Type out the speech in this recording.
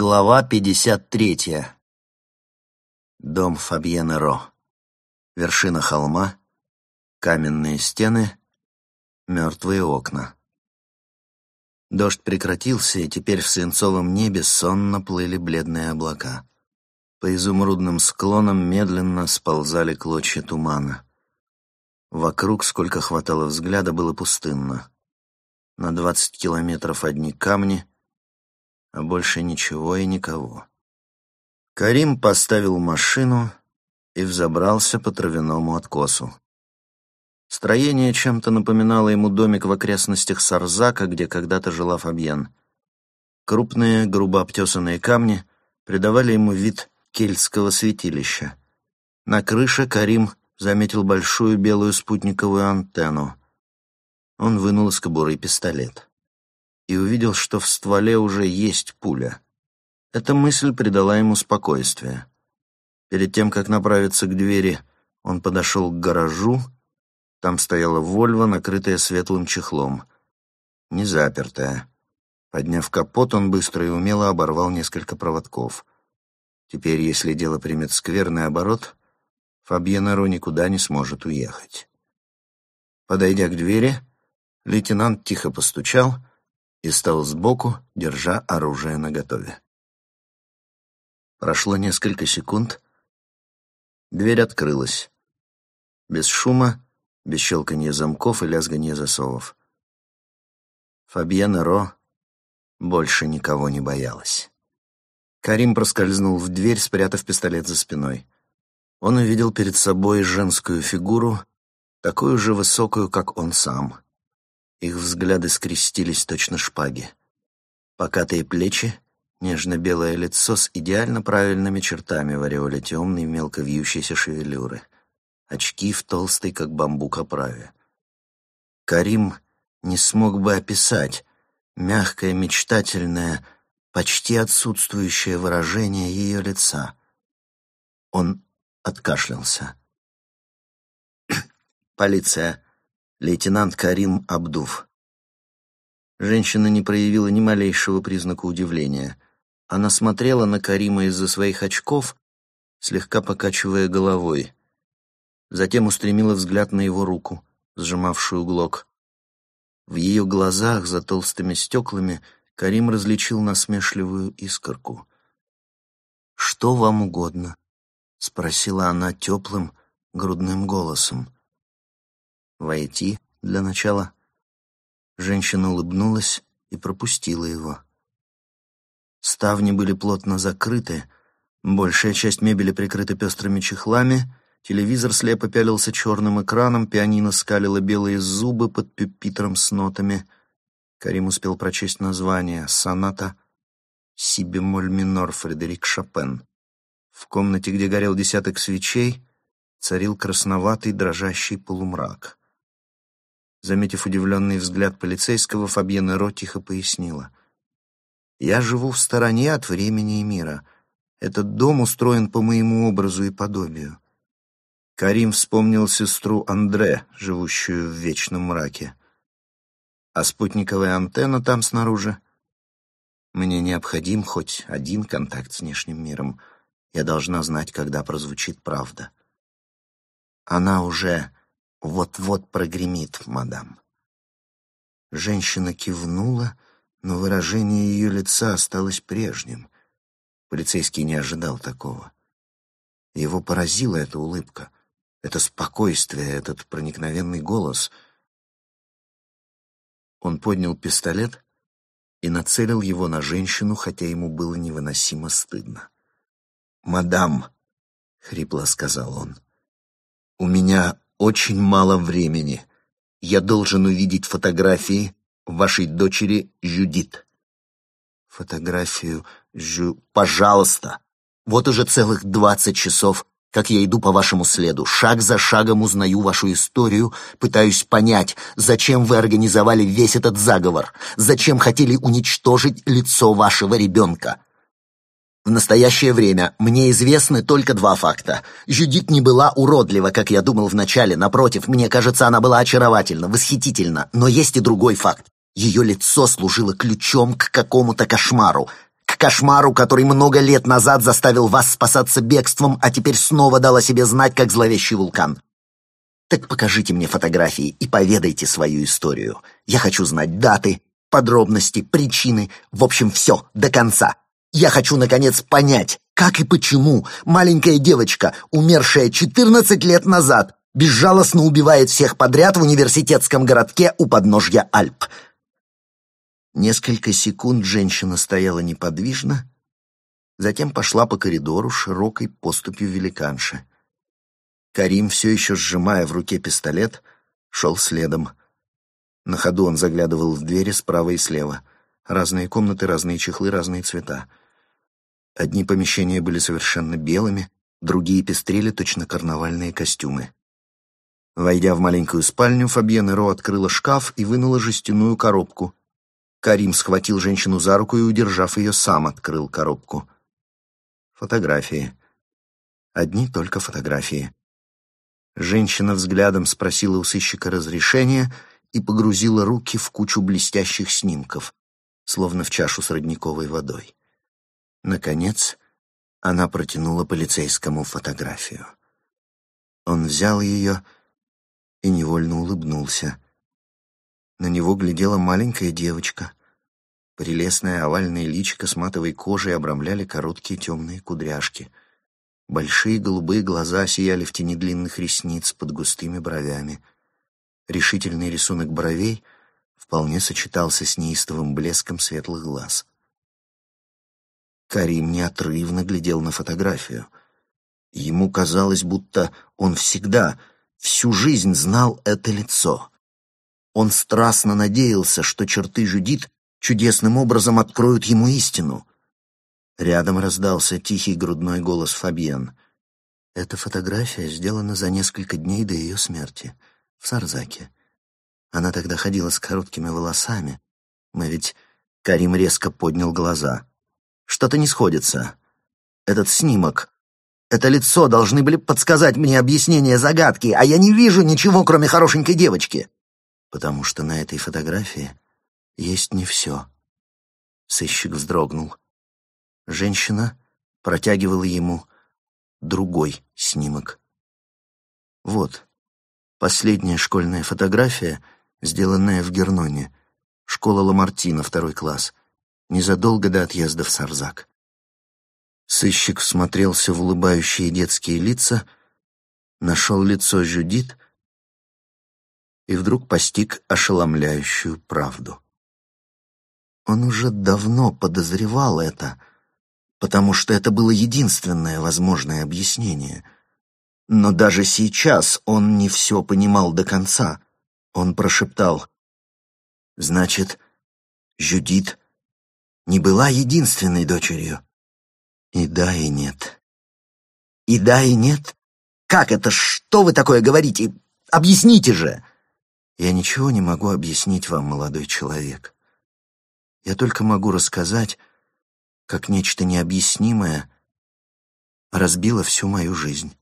Глава 53. Дом Фабьена Ро. Вершина холма, каменные стены, мертвые окна. Дождь прекратился, и теперь в свинцовом небе сонно плыли бледные облака. По изумрудным склонам медленно сползали клочья тумана. Вокруг, сколько хватало взгляда, было пустынно. На двадцать километров одни камни — а больше ничего и никого. Карим поставил машину и взобрался по травяному откосу. Строение чем-то напоминало ему домик в окрестностях Сарзака, где когда-то жила Фабьен. Крупные, грубо обтесанные камни придавали ему вид кельтского святилища. На крыше Карим заметил большую белую спутниковую антенну. Он вынул из кобуры пистолет и увидел, что в стволе уже есть пуля. Эта мысль придала ему спокойствие. Перед тем, как направиться к двери, он подошел к гаражу. Там стояла «Вольво», накрытая светлым чехлом. Не запертая. Подняв капот, он быстро и умело оборвал несколько проводков. Теперь, если дело примет скверный оборот, Фабьенаро никуда не сможет уехать. Подойдя к двери, лейтенант тихо постучал — и стал сбоку, держа оружие наготове. Прошло несколько секунд. Дверь открылась. Без шума, без щелканья замков и лязганья засовов. Фабьена Ро больше никого не боялась. Карим проскользнул в дверь, спрятав пистолет за спиной. Он увидел перед собой женскую фигуру, такую же высокую, как он сам — их взгляды скрестились точно шпаги. Покатые плечи, нежно-белое лицо с идеально правильными чертами в ореоле темной мелко вьющейся шевелюры. Очки в толстой, как бамбук, оправе. Карим не смог бы описать мягкое, мечтательное, почти отсутствующее выражение ее лица. Он откашлялся. «Полиция!» Лейтенант Карим Абдув. Женщина не проявила ни малейшего признака удивления. Она смотрела на Карима из-за своих очков, слегка покачивая головой. Затем устремила взгляд на его руку, сжимавшую глок. В ее глазах за толстыми стеклами Карим различил насмешливую искорку. «Что вам угодно?» — спросила она теплым, грудным голосом. Войти для начала. Женщина улыбнулась и пропустила его. Ставни были плотно закрыты, большая часть мебели прикрыта пестрыми чехлами, телевизор слепо пялился черным экраном, пианино скалило белые зубы под пюпитром с нотами. Карим успел прочесть название «Соната си бемоль минор Фредерик Шопен». В комнате, где горел десяток свечей, царил красноватый дрожащий полумрак. Заметив удивленный взгляд полицейского, Фабьена Ро тихо пояснила. «Я живу в стороне от времени и мира. Этот дом устроен по моему образу и подобию». Карим вспомнил сестру Андре, живущую в вечном мраке. «А спутниковая антенна там снаружи?» «Мне необходим хоть один контакт с внешним миром. Я должна знать, когда прозвучит правда». Она уже вот-вот прогремит, мадам. Женщина кивнула, но выражение ее лица осталось прежним. Полицейский не ожидал такого. Его поразила эта улыбка, это спокойствие, этот проникновенный голос. Он поднял пистолет и нацелил его на женщину, хотя ему было невыносимо стыдно. «Мадам», — хрипло сказал он, — «у меня очень мало времени. Я должен увидеть фотографии вашей дочери Жюдит. Фотографию Жю... Пожалуйста. Вот уже целых двадцать часов, как я иду по вашему следу. Шаг за шагом узнаю вашу историю, пытаюсь понять, зачем вы организовали весь этот заговор, зачем хотели уничтожить лицо вашего ребенка. В настоящее время мне известны только два факта. Жюдит не была уродлива, как я думал вначале. Напротив, мне кажется, она была очаровательна, восхитительна. Но есть и другой факт. Ее лицо служило ключом к какому-то кошмару, к кошмару, который много лет назад заставил вас спасаться бегством, а теперь снова дал о себе знать, как зловещий вулкан. Так покажите мне фотографии и поведайте свою историю. Я хочу знать даты, подробности, причины, в общем, все, до конца. Я хочу, наконец, понять, как и почему маленькая девочка, умершая 14 лет назад, безжалостно убивает всех подряд в университетском городке у подножья Альп. Несколько секунд женщина стояла неподвижно, затем пошла по коридору широкой поступью великанши. Карим, все еще сжимая в руке пистолет, шел следом. На ходу он заглядывал в двери справа и слева. Разные комнаты, разные чехлы, разные цвета. Одни помещения были совершенно белыми, другие пестрели точно карнавальные костюмы. Войдя в маленькую спальню, Фабьен Ро открыла шкаф и вынула жестяную коробку. Карим схватил женщину за руку и, удержав ее, сам открыл коробку. Фотографии. Одни только фотографии. Женщина взглядом спросила у сыщика разрешения — и погрузила руки в кучу блестящих снимков, словно в чашу с родниковой водой. Наконец, она протянула полицейскому фотографию. Он взял ее и невольно улыбнулся. На него глядела маленькая девочка. Прелестное овальное личико с матовой кожей обрамляли короткие темные кудряшки. Большие голубые глаза сияли в тени длинных ресниц под густыми бровями — Решительный рисунок бровей вполне сочетался с неистовым блеском светлых глаз. Карим неотрывно глядел на фотографию. Ему казалось, будто он всегда, всю жизнь знал это лицо. Он страстно надеялся, что черты Жюдит чудесным образом откроют ему истину. Рядом раздался тихий грудной голос Фабьен. Эта фотография сделана за несколько дней до ее смерти в Сарзаке. Она тогда ходила с короткими волосами. Мы ведь... Карим резко поднял глаза. Что-то не сходится. Этот снимок, это лицо должны были подсказать мне объяснение загадки, а я не вижу ничего, кроме хорошенькой девочки. Потому что на этой фотографии есть не все. Сыщик вздрогнул. Женщина протягивала ему другой снимок. Вот. Последняя школьная фотография, сделанная в Герноне. Школа Ламартина, второй класс. Незадолго до отъезда в Сарзак. Сыщик всмотрелся в улыбающие детские лица, нашел лицо Жюдит и вдруг постиг ошеломляющую правду. Он уже давно подозревал это, потому что это было единственное возможное объяснение — но даже сейчас он не все понимал до конца. Он прошептал. «Значит, Жюдит не была единственной дочерью?» «И да, и нет». «И да, и нет? Как это? Что вы такое говорите? Объясните же!» «Я ничего не могу объяснить вам, молодой человек. Я только могу рассказать, как нечто необъяснимое разбило всю мою жизнь».